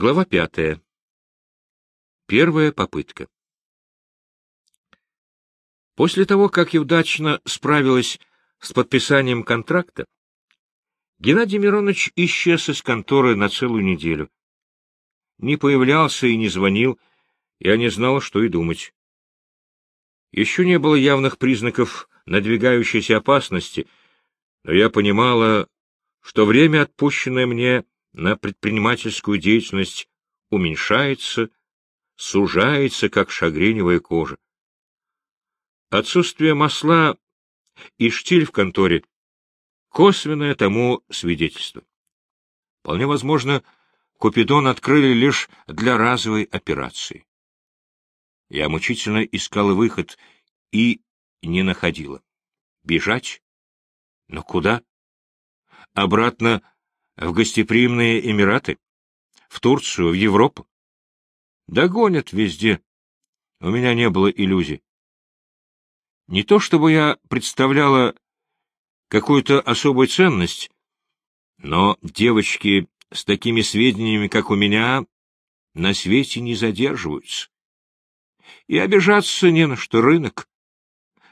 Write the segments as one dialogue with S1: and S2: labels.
S1: Глава пятая. Первая попытка. После того, как я удачно справилась с подписанием контракта, Геннадий Миронович исчез из конторы на целую неделю. Не появлялся и не звонил, я не знала, что и думать. Еще не было явных признаков надвигающейся опасности, но я понимала, что время, отпущенное мне на предпринимательскую деятельность, уменьшается, сужается, как шагреневая кожа. Отсутствие масла и штиль в конторе — косвенное тому свидетельство. Вполне возможно, Купидон открыли лишь для разовой операции. Я мучительно искала выход и не находила. Бежать? Но куда? Обратно в гостеприимные Эмираты? В Турцию, в Европу? Догонят везде. У меня не было иллюзий. Не то чтобы я представляла какую-то особую ценность, но девочки с такими сведениями, как у меня, на свете не задерживаются. И обижаться не на что рынок.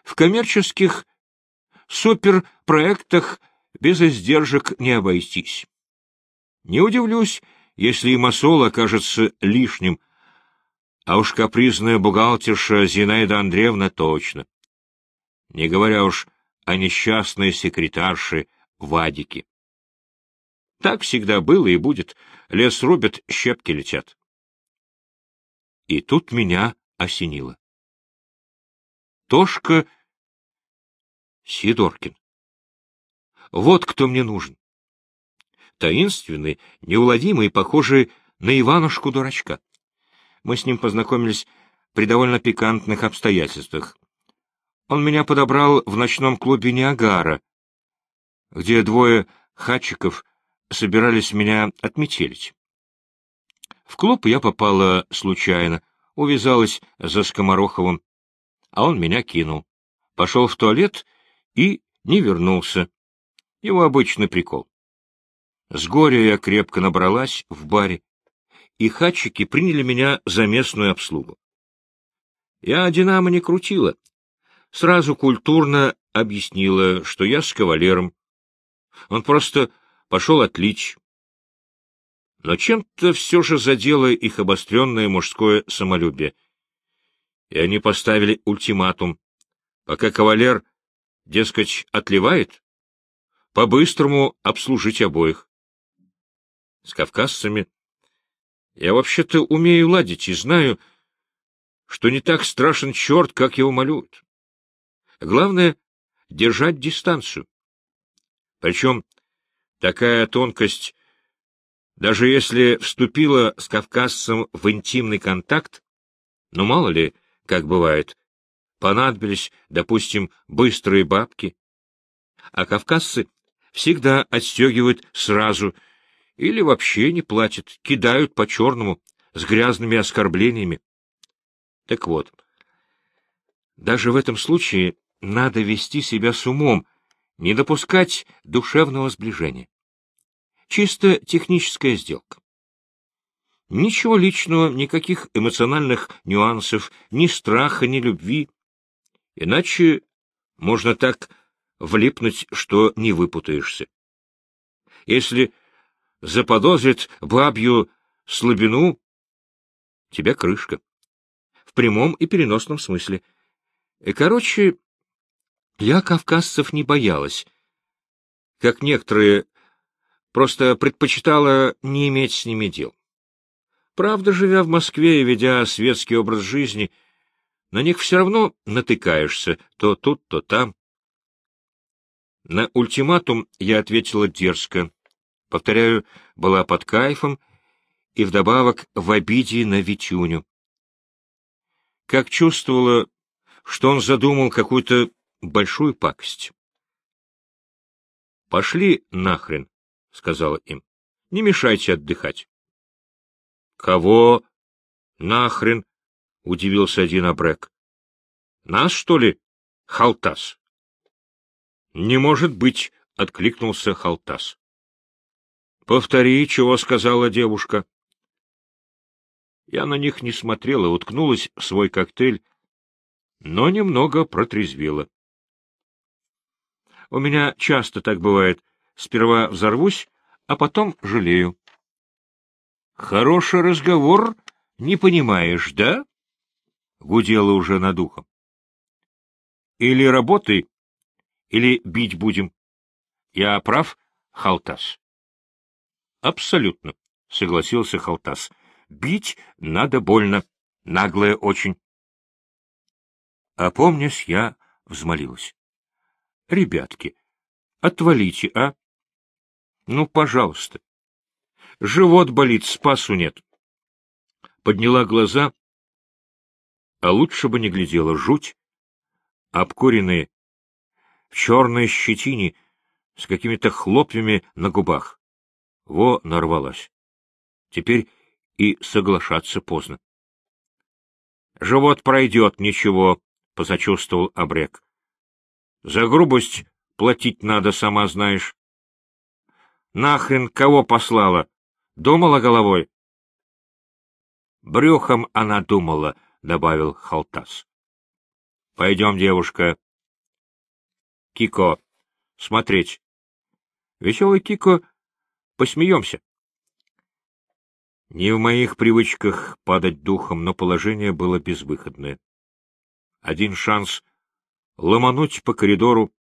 S1: В коммерческих суперпроектах без издержек не обойтись. Не удивлюсь, если и масол окажется лишним, а уж капризная бухгалтерша Зинаида Андреевна точно. Не говоря уж о несчастной секретарше Вадике. Так всегда было и будет. Лес рубят, щепки летят. И тут меня осенило. Тошка Сидоркин. Вот кто мне нужен. Таинственный, неуловимый, похожий на Иванушку-дурачка. Мы с ним познакомились при довольно пикантных обстоятельствах. Он меня подобрал в ночном клубе Ниагара, где двое хатчиков собирались меня отметелить. В клуб я попала случайно, увязалась за Скомороховым, а он меня кинул. Пошел в туалет и не вернулся. Его обычный прикол. С горя я крепко набралась в баре, и хатчики приняли меня за местную обслугу. Я «Динамо» не крутила. Сразу культурно объяснила, что я с кавалером. Он просто пошел отличь. Но чем-то все же задело их обостренное мужское самолюбие. И они поставили ультиматум. Пока кавалер, дескать, отливает, по-быстрому обслужить обоих. С кавказцами я вообще-то умею ладить и знаю, что не так страшен черт, как его малюют. Главное — держать дистанцию. Причем такая тонкость, даже если вступила с кавказцем в интимный контакт, ну мало ли, как бывает, понадобились, допустим, быстрые бабки, а кавказцы всегда отстегивают сразу или вообще не платят, кидают по-черному, с грязными оскорблениями. Так вот, даже в этом случае надо вести себя с умом, не допускать душевного сближения. Чисто техническая сделка. Ничего личного, никаких эмоциональных нюансов, ни страха, ни любви. Иначе можно так влипнуть, что не выпутаешься. Если заподозрит бабью слабину, тебя крышка. В прямом и переносном смысле. И, короче, я кавказцев не боялась. Как некоторые, просто предпочитала не иметь с ними дел. Правда, живя в Москве и ведя светский образ жизни, на них все равно натыкаешься то тут, то там. На ультиматум я ответила дерзко. Повторяю, была под кайфом и вдобавок в обиде на Витюню. Как чувствовала, что он задумал какую-то большую пакость. — Пошли нахрен, — сказала им. — Не мешайте отдыхать. — Кого нахрен? — удивился один абрек. — Нас, что ли, Халтас? Не может быть, — откликнулся Халтас. — Повтори, чего сказала девушка. Я на них не смотрела, уткнулась в свой коктейль, но немного протрезвела. У меня часто так бывает. Сперва взорвусь, а потом жалею. — Хороший разговор, не понимаешь, да? — гудела уже над ухом. — Или работай, или бить будем. Я прав, Халтас? — Абсолютно, — согласился Халтас. — Бить надо больно, наглое очень. Опомнясь, я взмолилась. — Ребятки, отвалите, а? Ну, пожалуйста. Живот болит, спасу нет. Подняла глаза, а лучше бы не глядела. Жуть. Обкуренные, в черной щетине, с какими-то хлопьями на губах. Во нарвалась. Теперь и соглашаться поздно. — Живот пройдет, ничего, — посочувствовал Абрек. — За грубость платить надо, сама знаешь. Нахрен кого послала? Думала головой? Брюхом она думала, — добавил Халтас. — Пойдем, девушка. Кико, смотреть. Веселый Кико, посмеемся. Не в моих привычках падать духом, но положение было безвыходное. Один шанс — ломануть по коридору.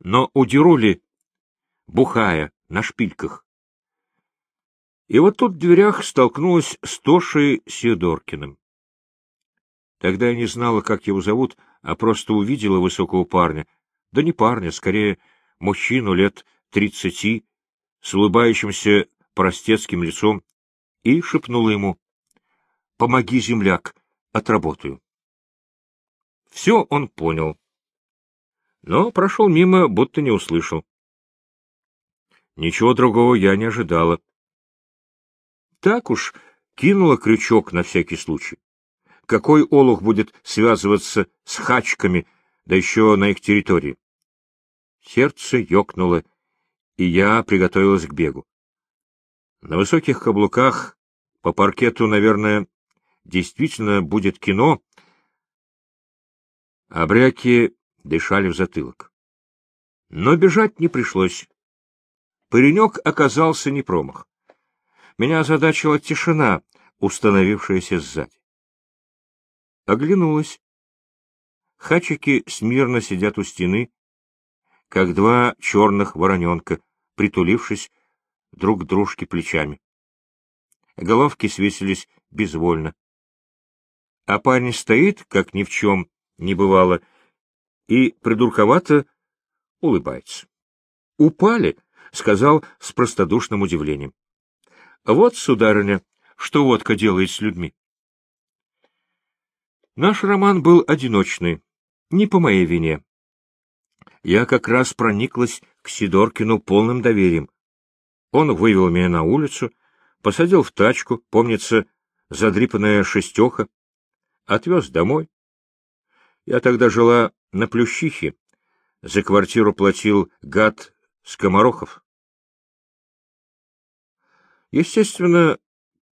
S1: Но удеру ли бухая, на шпильках. И вот тут в дверях столкнулась с Тошей Сидоркиным. Тогда я не знала, как его зовут, а просто увидела высокого парня. Да не парня, скорее, мужчину лет тридцати, с улыбающимся простецким лицом, и шепнула ему «Помоги, земляк, отработаю». Все он понял, но прошел мимо, будто не услышал. Ничего другого я не ожидала. Так уж кинула крючок на всякий случай. Какой олух будет связываться с хачками, да еще на их территории? Сердце ёкнуло, и я приготовилась к бегу. На высоких каблуках по паркету, наверное, действительно будет кино, а дышали в затылок. Но бежать не пришлось. Паренек оказался не промах. Меня озадачила тишина, установившаяся сзади. Оглянулась. Хачики смирно сидят у стены, как два черных вороненка, притулившись друг к дружке плечами. Головки свесились безвольно. А парень стоит, как ни в чем не бывало, и придурковато улыбается. Упали, — сказал с простодушным удивлением. — Вот, сударыня, что водка делает с людьми. Наш роман был одиночный, не по моей вине. Я как раз прониклась к Сидоркину полным доверием. Он вывел меня на улицу, посадил в тачку, помнится, задрипанная шестеха, отвез домой. Я тогда жила на Плющихе, за квартиру платил гад Скоморохов. Естественно,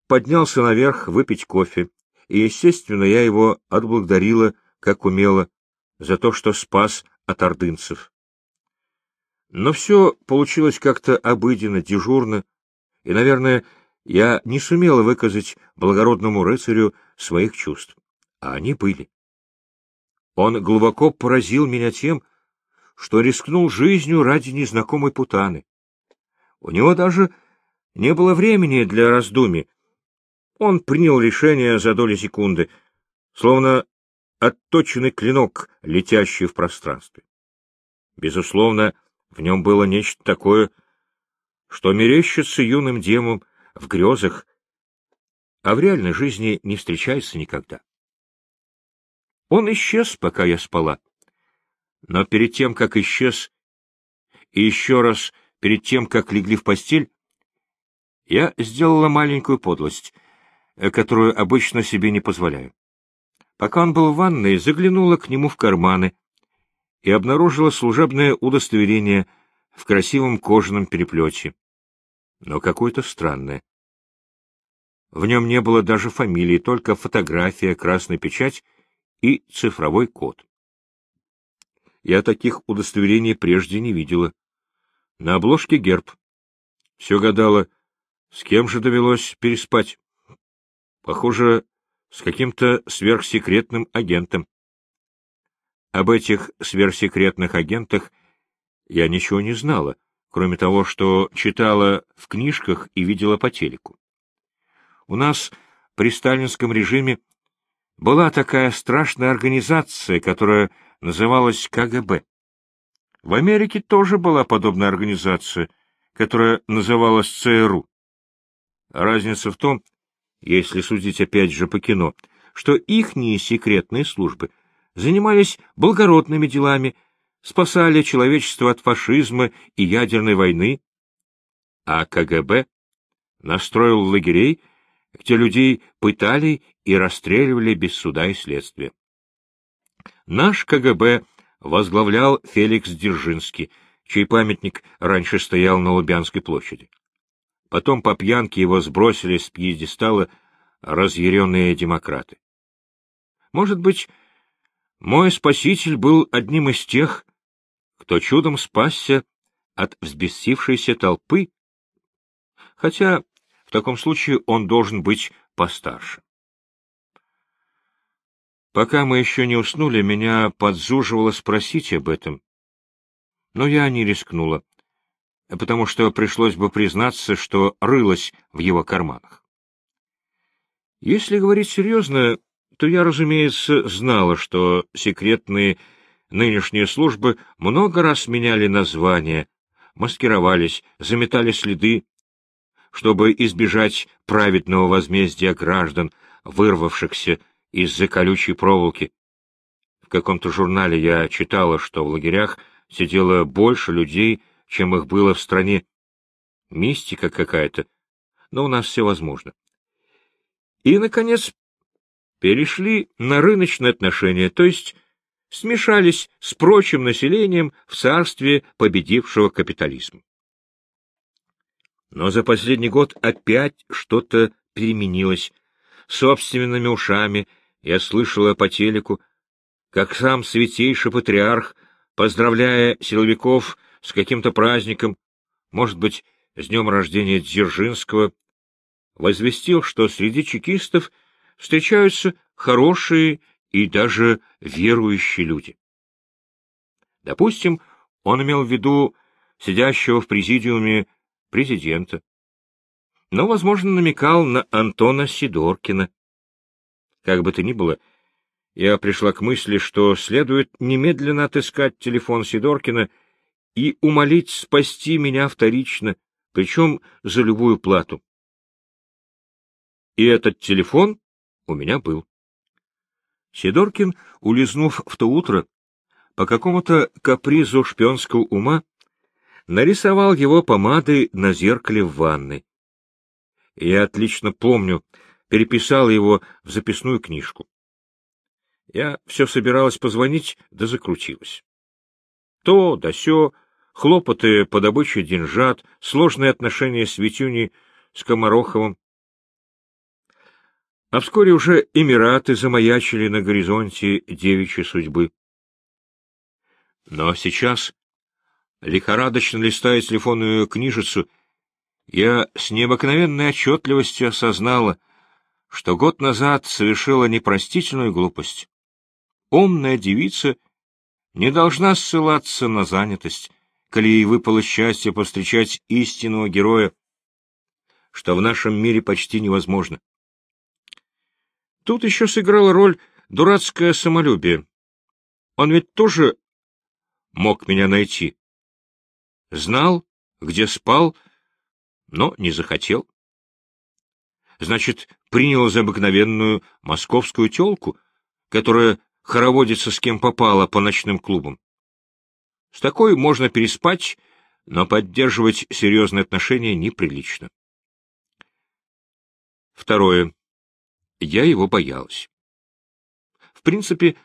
S1: поднялся наверх выпить кофе, и, естественно, я его отблагодарила, как умела, за то, что спас от ордынцев. Но все получилось как-то обыденно, дежурно, и, наверное, я не сумела выказать благородному рыцарю своих чувств, а они были. Он глубоко поразил меня тем, что рискнул жизнью ради незнакомой путаны. У него даже не было времени для раздумий. Он принял решение за доли секунды, словно отточенный клинок, летящий в пространстве. Безусловно, в нем было нечто такое, что мерещится юным демом в грезах, а в реальной жизни не встречается никогда. Он исчез, пока я спала. Но перед тем, как исчез, и еще раз перед тем, как легли в постель, я сделала маленькую подлость, э, которую обычно себе не позволяю. Пока он был в ванной, заглянула к нему в карманы и обнаружила служебное удостоверение в красивом кожаном переплете, но какое-то странное. В нем не было даже фамилии, только фотография, красная печать и цифровой код. Я таких удостоверений прежде не видела. На обложке герб. Все гадала, с кем же довелось переспать. Похоже, с каким-то сверхсекретным агентом. Об этих сверхсекретных агентах я ничего не знала, кроме того, что читала в книжках и видела по телеку. У нас при сталинском режиме была такая страшная организация, которая называлась КГБ. В Америке тоже была подобная организация, которая называлась ЦРУ. Разница в том, если судить опять же по кино, что ихние секретные службы занимались благородными делами, спасали человечество от фашизма и ядерной войны, а КГБ настроил лагерей, где людей пытали и расстреливали без суда и следствия. Наш КГБ возглавлял Феликс Дзержинский, чей памятник раньше стоял на Лубянской площади. Потом по пьянке его сбросили с пьедестала разъяренные демократы. Может быть, мой спаситель был одним из тех, кто чудом спасся от взбесившейся толпы, хотя в таком случае он должен быть постарше. Пока мы еще не уснули, меня подзуживало спросить об этом, но я не рискнула, потому что пришлось бы признаться, что рылась в его карманах. Если говорить серьезно, то я, разумеется, знала, что секретные нынешние службы много раз меняли названия, маскировались, заметали следы, чтобы избежать праведного возмездия граждан, вырвавшихся из-за колючей проволоки. В каком-то журнале я читала, что в лагерях сидело больше людей, чем их было в стране. Мистика какая-то, но у нас все возможно. И, наконец, перешли на рыночные отношения, то есть смешались с прочим населением в царстве победившего капитализма. Но за последний год опять что-то переменилось. Собственными ушами я слышала по телеку, как сам святейший патриарх, поздравляя силовиков с каким-то праздником, может быть, с днем рождения Дзержинского, возвестил, что среди чекистов встречаются хорошие и даже верующие люди. Допустим, он имел в виду сидящего в президиуме президента, но, возможно, намекал на Антона Сидоркина. Как бы то ни было, я пришла к мысли, что следует немедленно отыскать телефон Сидоркина и умолить спасти меня вторично, причем за любую плату. И этот телефон у меня был. Сидоркин, улизнув в то утро, по какому-то капризу шпионского ума, нарисовал его помадой на зеркале в ванной. Я отлично помню, переписал его в записную книжку. Я все собиралась позвонить, да закрутилась. То, да сё, хлопоты по добыче деньжат, сложные отношения с Витюней, с Комароховым. А вскоре уже Эмираты замаячили на горизонте девичьей судьбы. Но сейчас, лихорадочно листая телефонную книжицу, я с необыкновенной отчетливостью осознала, что год назад совершила непростительную глупость. Умная девица не должна ссылаться на занятость, коли ей выпало счастье повстречать истинного героя, что в нашем мире почти невозможно. Тут еще сыграла роль дурацкое самолюбие. Он ведь тоже мог меня найти. Знал, где спал, но не захотел. Значит, принял за обыкновенную московскую телку, которая хороводится с кем попало по ночным клубам. С такой можно переспать, но поддерживать серьезные отношения неприлично. Второе. Я его боялась. В принципе,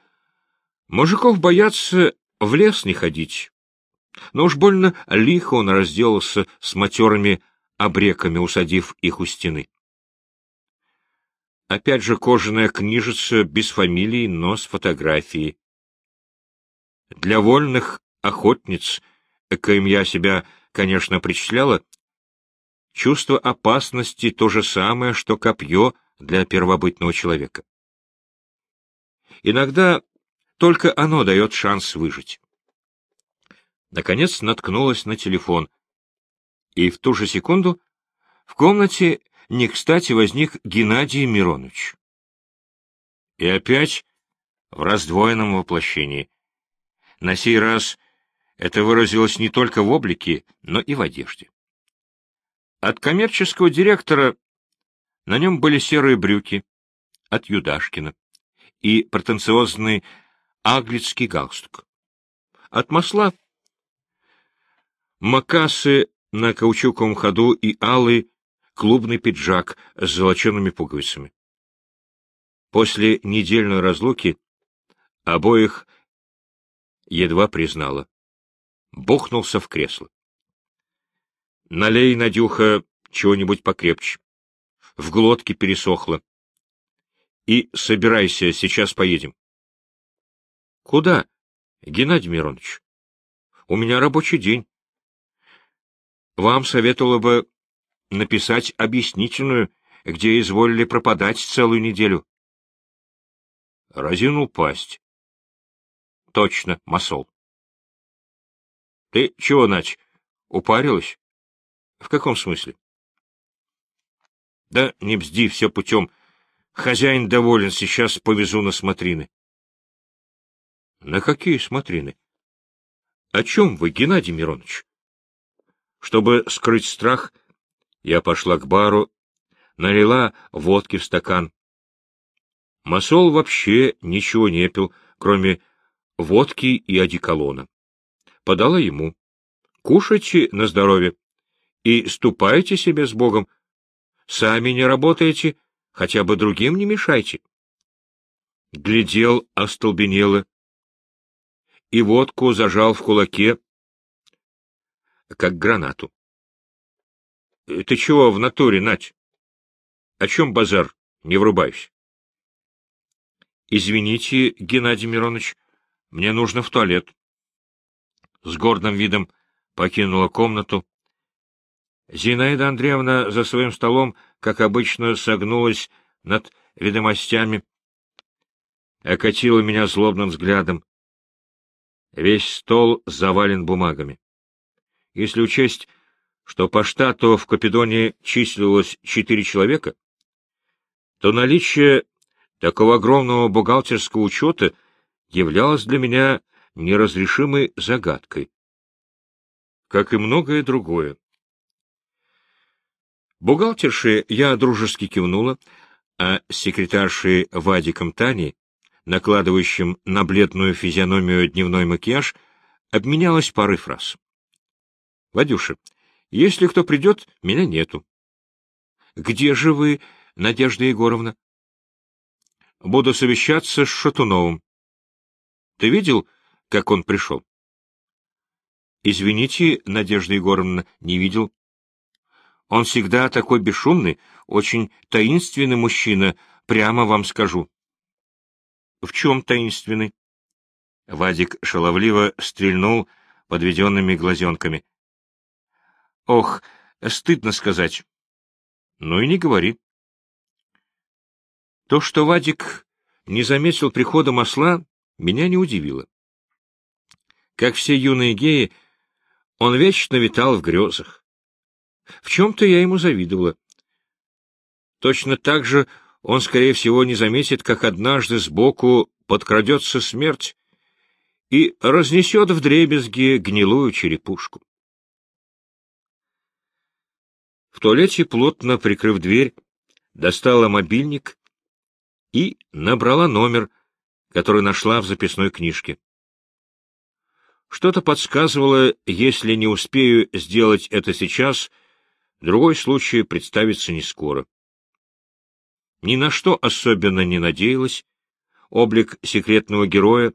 S1: мужиков боятся в лес не ходить. Но уж больно лихо он разделался с матерыми обреками, усадив их у стены. Опять же кожаная книжица без фамилии, но с фотографией. Для вольных охотниц, коим я себя, конечно, причисляла, чувство опасности то же самое, что копье для первобытного человека. Иногда только оно дает шанс выжить. Наконец наткнулась на телефон, и в ту же секунду в комнате не кстати возник Геннадий Миронович. И опять в раздвоенном воплощении. На сей раз это выразилось не только в облике, но и в одежде. От коммерческого директора на нем были серые брюки, от Юдашкина, и претенциозный аглицкий галстук. От масла — макасы на каучуковом ходу и алый клубный пиджак с золочеными пуговицами. После недельной разлуки обоих едва признала. Бухнулся в кресло. — Налей, Надюха, чего-нибудь покрепче. В глотке пересохло. И собирайся, сейчас поедем. — Куда, Геннадий Миронович? У меня рабочий день. Вам советовало бы написать объяснительную, где изволили пропадать целую неделю. Разинул пасть. Точно, масол. Ты чего, Нач, упарилась? В каком смысле? Да не бзди, все путем. Хозяин доволен, сейчас повезу на смотрины. На какие смотрины? О чем вы, Геннадий Миронович? Чтобы скрыть страх, я пошла к бару, налила водки в стакан. Масол вообще ничего не пил, кроме водки и одеколона. Подала ему. Кушайте на здоровье и ступайте себе с Богом. Сами не работаете, хотя бы другим не мешайте. Глядел остолбенело и водку зажал в кулаке, как гранату. — Ты чего в натуре, Нать? О чем базар? Не врубайся. — Извините, Геннадий Миронович, мне нужно в туалет. С гордым видом покинула комнату. Зинаида Андреевна за своим столом, как обычно, согнулась над ведомостями, окатила меня злобным взглядом. Весь стол завален бумагами. Если учесть, что по штату в Капедоне числилось четыре человека, то наличие такого огромного бухгалтерского учета являлось для меня неразрешимой загадкой, как и многое другое. Бухгалтерше я дружески кивнула, а секретаршей Вадиком Тани, накладывающим на бледную физиономию дневной макияж, обменялась парой фраз. — Вадюша, если кто придет, меня нету. — Где же вы, Надежда Егоровна? — Буду совещаться с Шатуновым. — Ты видел, как он пришел? — Извините, Надежда Егоровна, не видел. Он всегда такой бесшумный, очень таинственный мужчина, прямо вам скажу. — В чем таинственный? Вадик шаловливо стрельнул подведенными глазенками. Ох, стыдно сказать. Ну и не говори. То, что Вадик не заметил прихода масла, меня не удивило. Как все юные геи, он вечно витал в грезах. В чем-то я ему завидовала. Точно так же он, скорее всего, не заметит, как однажды сбоку подкрадется смерть и разнесет вдребезги гнилую черепушку. В туалете, плотно прикрыв дверь, достала мобильник и набрала номер, который нашла в записной книжке. Что-то подсказывало, если не успею сделать это сейчас, другой случай представится не скоро. Ни на что особенно не надеялась. Облик секретного героя,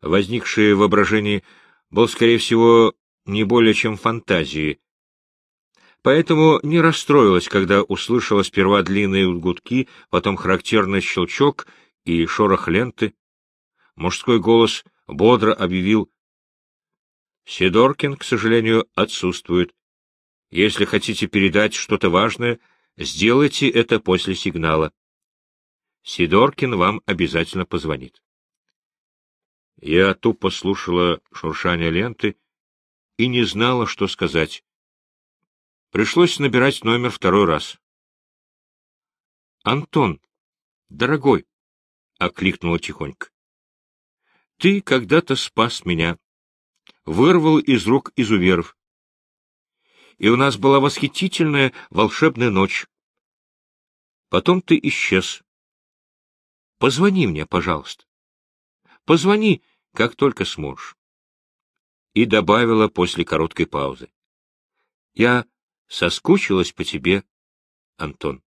S1: возникший в воображении, был, скорее всего, не более чем фантазией, поэтому не расстроилась, когда услышала сперва длинные гудки, потом характерный щелчок и шорох ленты. Мужской голос бодро объявил «Сидоркин, к сожалению, отсутствует. Если хотите передать что-то важное, сделайте это после сигнала. Сидоркин вам обязательно позвонит». Я тупо слушала шуршание ленты и не знала, что сказать. Пришлось набирать номер второй раз. — Антон, дорогой, — окликнула тихонько, — ты когда-то спас меня, вырвал из рук изуверов. И у нас была восхитительная волшебная ночь. Потом ты исчез. Позвони мне, пожалуйста. Позвони, как только сможешь. И добавила после короткой паузы. Я соскучилась по тебе, Антон.